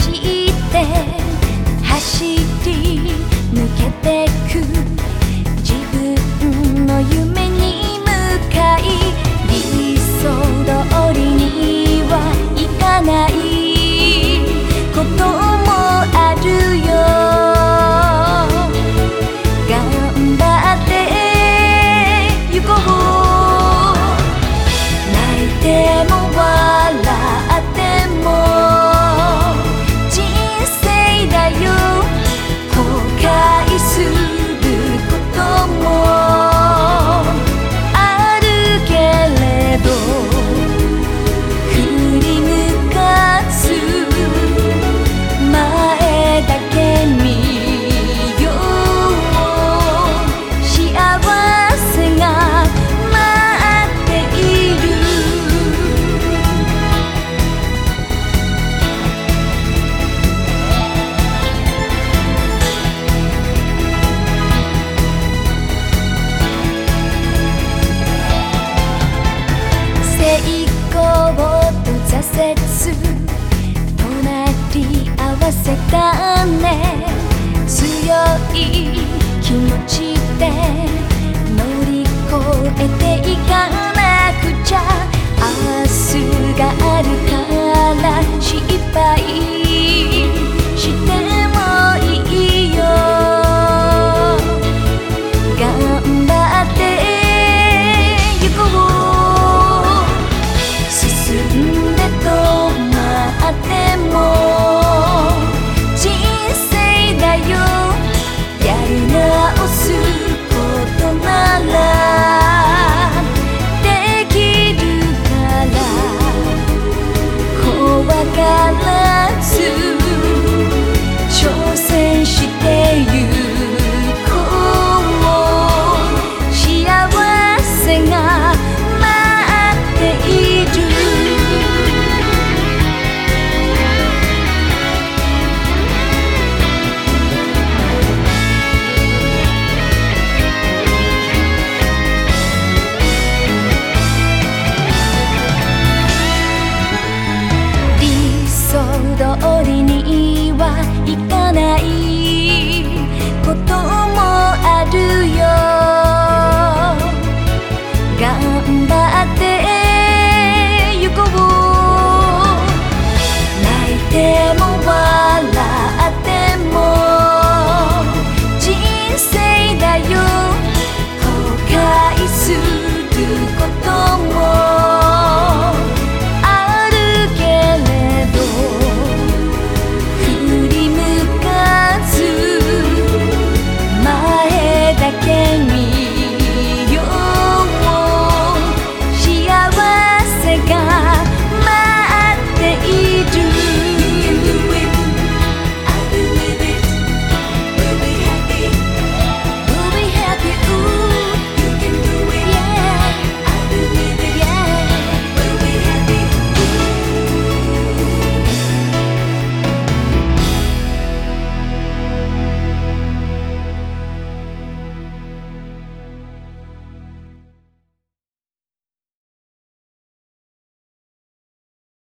走って走り抜けてくせたね。強い気持ちで乗り越えた te ter.